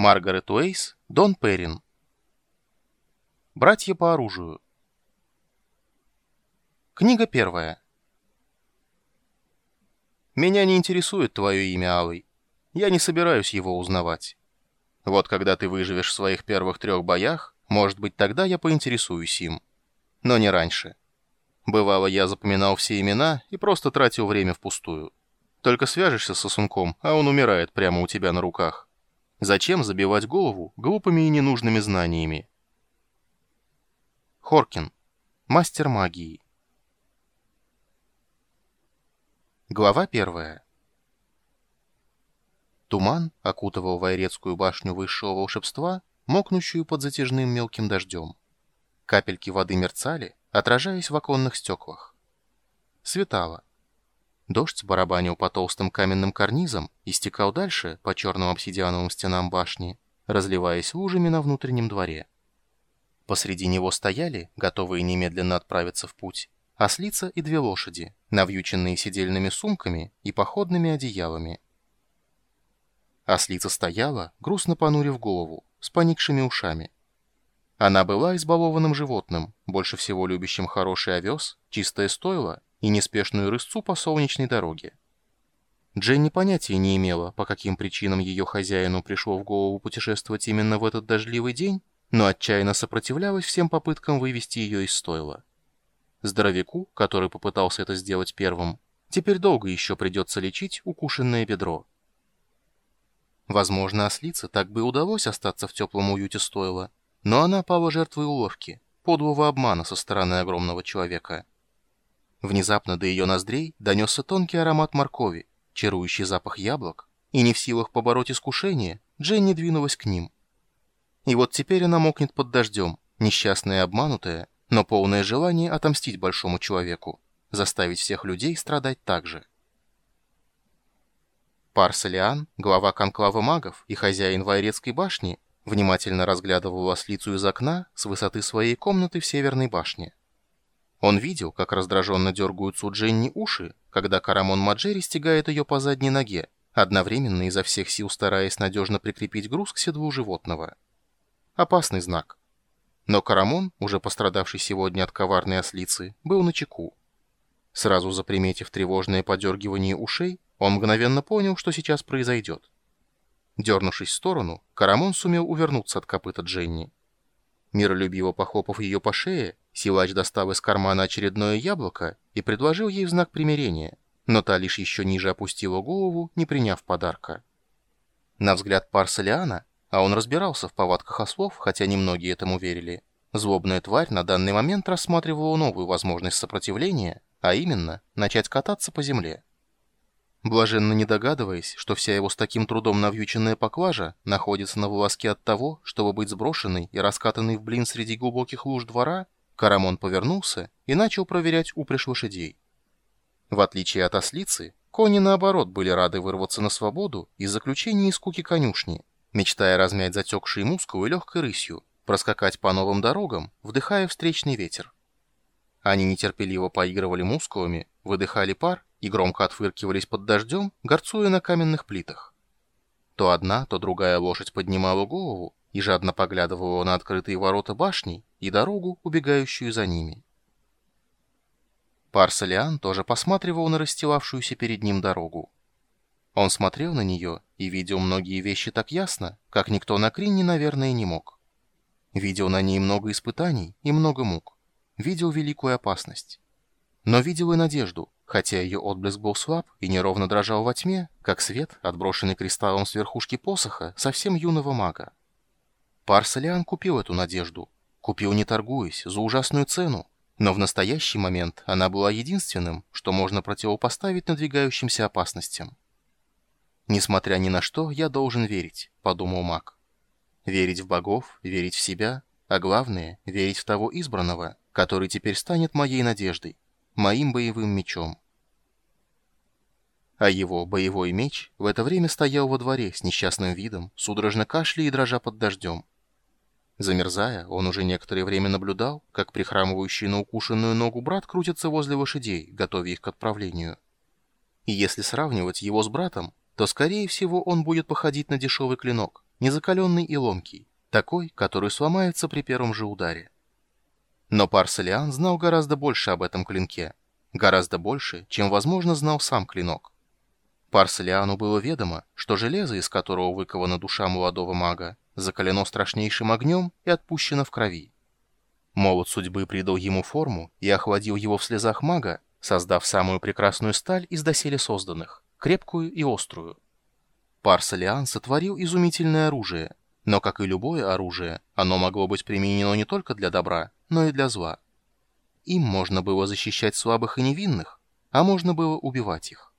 Маргарет Уэйс, Дон Перрин. Братья по оружию. Книга первая. Меня не интересует твое имя, Алый. Я не собираюсь его узнавать. Вот когда ты выживешь в своих первых трех боях, может быть, тогда я поинтересуюсь им. Но не раньше. Бывало, я запоминал все имена и просто тратил время впустую. Только свяжешься с сосунком, а он умирает прямо у тебя на руках. Зачем забивать голову глупыми и ненужными знаниями? Хоркин. Мастер магии. Глава первая. Туман окутывал Вайрецкую башню высшего волшебства, мокнущую под затяжным мелким дождем. Капельки воды мерцали, отражаясь в оконных стеклах. Светало. Дождь барабанил по толстым каменным карнизам и стекал дальше по черным обсидиановым стенам башни, разливаясь лужами на внутреннем дворе. Посреди него стояли, готовые немедленно отправиться в путь, ослица и две лошади, навьюченные сидельными сумками и походными одеялами. Ослица стояла, грустно понурив голову, с поникшими ушами. Она была избалованным животным, больше всего любящим хороший овес, чистое стойло и неспешную рысцу по солнечной дороге. Дженни понятия не имела, по каким причинам ее хозяину пришло в голову путешествовать именно в этот дождливый день, но отчаянно сопротивлялась всем попыткам вывести ее из стойла. Здоровяку, который попытался это сделать первым, теперь долго еще придется лечить укушенное бедро. Возможно, ослице так бы удалось остаться в теплом уюте стойла, но она пала жертвой уловки, подлого обмана со стороны огромного человека. Внезапно до ее ноздрей донесся тонкий аромат моркови, чарующий запах яблок, и не в силах побороть искушение, Дженни двинулась к ним. И вот теперь она мокнет под дождем, несчастная и обманутая, но полное желание отомстить большому человеку, заставить всех людей страдать так же. Парсалиан, глава конклава магов и хозяин Вайрецкой башни, внимательно разглядывал ослицу из окна с высоты своей комнаты в Северной башне. Он видел, как раздраженно дергаются у Дженни уши, когда Карамон Маджери стягает ее по задней ноге, одновременно изо всех сил стараясь надежно прикрепить груз к седлу животного. Опасный знак. Но Карамон, уже пострадавший сегодня от коварной ослицы, был на чеку. Сразу заприметив тревожное подергивание ушей, он мгновенно понял, что сейчас произойдет. Дернувшись в сторону, Карамон сумел увернуться от копыта Дженни. Миролюбиво похлопав ее по шее, Силач достал из кармана очередное яблоко и предложил ей в знак примирения, но та лишь еще ниже опустила голову, не приняв подарка. На взгляд Парсалиана, а он разбирался в повадках ослов, хотя немногие этому верили, злобная тварь на данный момент рассматривала новую возможность сопротивления, а именно начать кататься по земле. Блаженно не догадываясь, что вся его с таким трудом навьюченная поклажа находится на волоске от того, чтобы быть сброшенной и раскатанной в блин среди глубоких луж двора, Карамон повернулся и начал проверять упряжь лошадей. В отличие от ослицы, кони, наоборот, были рады вырваться на свободу из заключения и скуки конюшни, мечтая размять затекшие мускулы легкой рысью, проскакать по новым дорогам, вдыхая встречный ветер. Они нетерпеливо поигрывали мускулами, выдыхали пар и громко отфыркивались под дождем, горцуя на каменных плитах. То одна, то другая лошадь поднимала голову и жадно поглядывала на открытые ворота башни и дорогу, убегающую за ними. Парсалиан тоже посматривал на расстилавшуюся перед ним дорогу. Он смотрел на нее и видел многие вещи так ясно, как никто на Кринне, наверное, не мог. Видел на ней много испытаний и много мук. Видел великую опасность. Но видел и надежду, хотя ее отблеск был слаб и неровно дрожал во тьме, как свет, отброшенный кристаллом с верхушки посоха совсем юного мага. Парсалиан купил эту надежду. Купил не торгуясь, за ужасную цену. Но в настоящий момент она была единственным, что можно противопоставить надвигающимся опасностям. «Несмотря ни на что, я должен верить», — подумал маг. «Верить в богов, верить в себя, а главное — верить в того избранного, который теперь станет моей надеждой, моим боевым мечом». А его боевой меч в это время стоял во дворе с несчастным видом, судорожно кашляя и дрожа под дождем. Замерзая, он уже некоторое время наблюдал, как прихрамывающий на укушенную ногу брат крутится возле лошадей, готовя их к отправлению. И если сравнивать его с братом, то, скорее всего, он будет походить на дешевый клинок, незакаленный и ломкий, такой, который сломается при первом же ударе. Но Парселиан знал гораздо больше об этом клинке, гораздо больше, чем, возможно, знал сам клинок. Парселиану было ведомо, что железо, из которого выкована душа молодого мага, закалено страшнейшим огнем и отпущено в крови. Молот судьбы придал ему форму и охладил его в слезах мага, создав самую прекрасную сталь из доселе созданных, крепкую и острую. Парсалиан сотворил изумительное оружие, но, как и любое оружие, оно могло быть применено не только для добра, но и для зла. Им можно было защищать слабых и невинных, а можно было убивать их.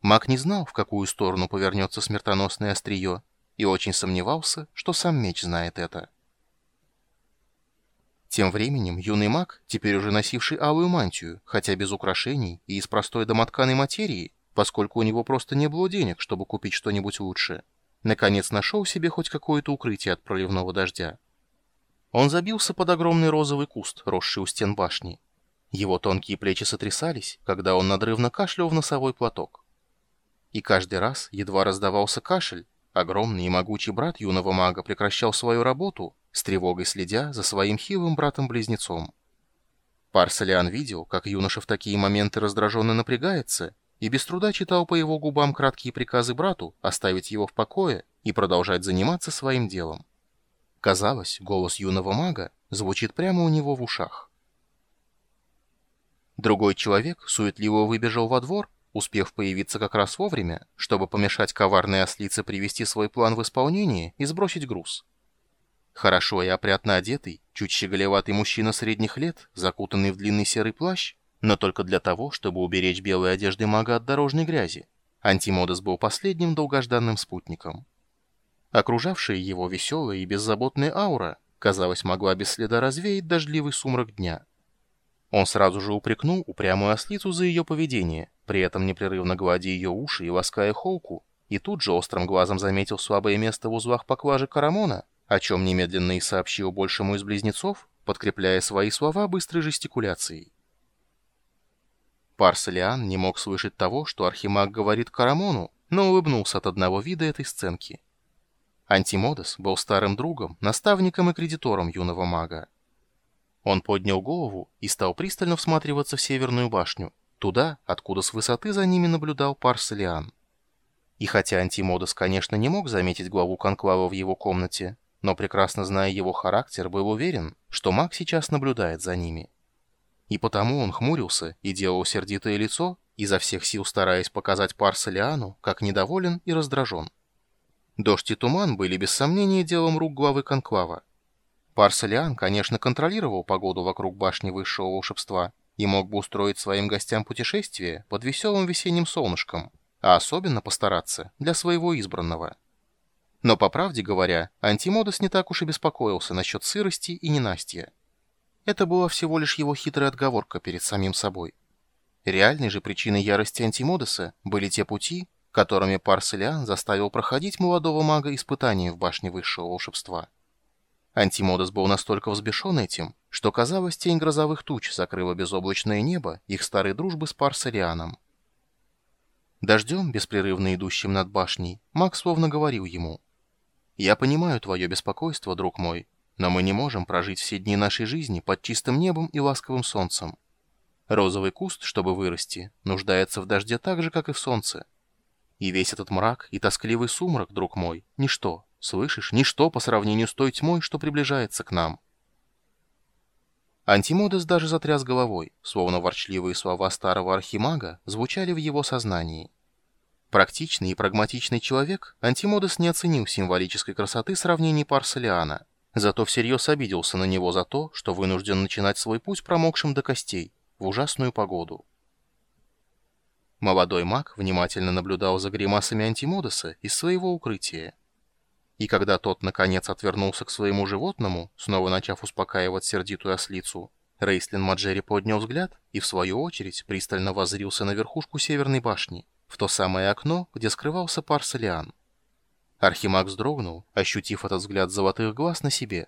Маг не знал, в какую сторону повернется смертоносное острие, и очень сомневался, что сам меч знает это. Тем временем юный маг, теперь уже носивший алую мантию, хотя без украшений и из простой домотканой материи, поскольку у него просто не было денег, чтобы купить что-нибудь лучше, наконец нашел себе хоть какое-то укрытие от проливного дождя. Он забился под огромный розовый куст, росший у стен башни. Его тонкие плечи сотрясались, когда он надрывно кашлял в носовой платок. И каждый раз едва раздавался кашель, огромный и могучий брат юного мага прекращал свою работу с тревогой следя за своим хилым братом-близнецом. Парсалиан видел, как юноша в такие моменты раздраженно напрягается, и без труда читал по его губам краткие приказы брату оставить его в покое и продолжать заниматься своим делом. Казалось, голос юного мага звучит прямо у него в ушах. Другой человек суетливо выбежал во двор, успев появиться как раз вовремя, чтобы помешать коварной ослице привести свой план в исполнение и сбросить груз. Хорошо и опрятно одетый, чуть щеголеватый мужчина средних лет, закутанный в длинный серый плащ, но только для того, чтобы уберечь белые одежды мага от дорожной грязи. Антимодес был последним долгожданным спутником. Окружавшая его веселая и беззаботная аура, казалось, могла без следа развеять дождливый сумрак дня. Он сразу же упрекнул упрямую ослицу за ее поведение, при этом непрерывно гладя ее уши и лаская холку, и тут же острым глазом заметил слабое место в узлах поклажи Карамона, о чем немедленно и сообщил большему из близнецов, подкрепляя свои слова быстрой жестикуляцией. Парселиан не мог слышать того, что Архимаг говорит Карамону, но улыбнулся от одного вида этой сценки. Антимодес был старым другом, наставником и кредитором юного мага. Он поднял голову и стал пристально всматриваться в северную башню, туда, откуда с высоты за ними наблюдал Парселиан. И хотя Антимодес, конечно, не мог заметить главу Конклава в его комнате, но прекрасно зная его характер, был уверен, что маг сейчас наблюдает за ними. И потому он хмурился и делал сердитое лицо, изо всех сил стараясь показать Парселиану, как недоволен и раздражен. Дождь и туман были без сомнения делом рук главы Конклава. Парселиан, конечно, контролировал погоду вокруг башни высшего волшебства и мог бы устроить своим гостям путешествие под веселым весенним солнышком, а особенно постараться для своего избранного – но, по правде говоря, Антимодос не так уж и беспокоился насчет сырости и ненастья. Это была всего лишь его хитрая отговорка перед самим собой. Реальной же причиной ярости Антимодоса были те пути, которыми Парселиан заставил проходить молодого мага испытания в башне высшего волшебства. Антимодос был настолько взбешен этим, что, казалось, тень грозовых туч закрыла безоблачное небо их старой дружбы с Парселианом. Дождем, беспрерывно идущим над башней, маг словно говорил ему — я понимаю твое беспокойство, друг мой, но мы не можем прожить все дни нашей жизни под чистым небом и ласковым солнцем. Розовый куст, чтобы вырасти, нуждается в дожде так же, как и в солнце. И весь этот мрак и тоскливый сумрак, друг мой, ничто, слышишь, ничто по сравнению с той тьмой, что приближается к нам. Антимодес даже затряс головой, словно ворчливые слова старого архимага звучали в его сознании. Практичный и прагматичный человек, Антимодес не оценил символической красоты сравнений Парселиана, зато всерьез обиделся на него за то, что вынужден начинать свой путь промокшим до костей, в ужасную погоду. Молодой маг внимательно наблюдал за гримасами Антимодеса из своего укрытия. И когда тот, наконец, отвернулся к своему животному, снова начав успокаивать сердитую ослицу, Рейслин Маджери поднял взгляд и, в свою очередь, пристально воззрился на верхушку северной башни, в то самое окно, где скрывался Парсалиан. Архимаг вздрогнул, ощутив этот взгляд золотых глаз на себе.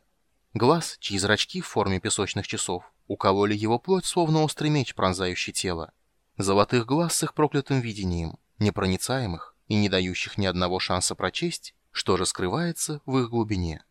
Глаз, чьи зрачки в форме песочных часов укололи его плоть, словно острый меч, пронзающий тело. Золотых глаз с их проклятым видением, непроницаемых и не дающих ни одного шанса прочесть, Что же скрывается в их глубине?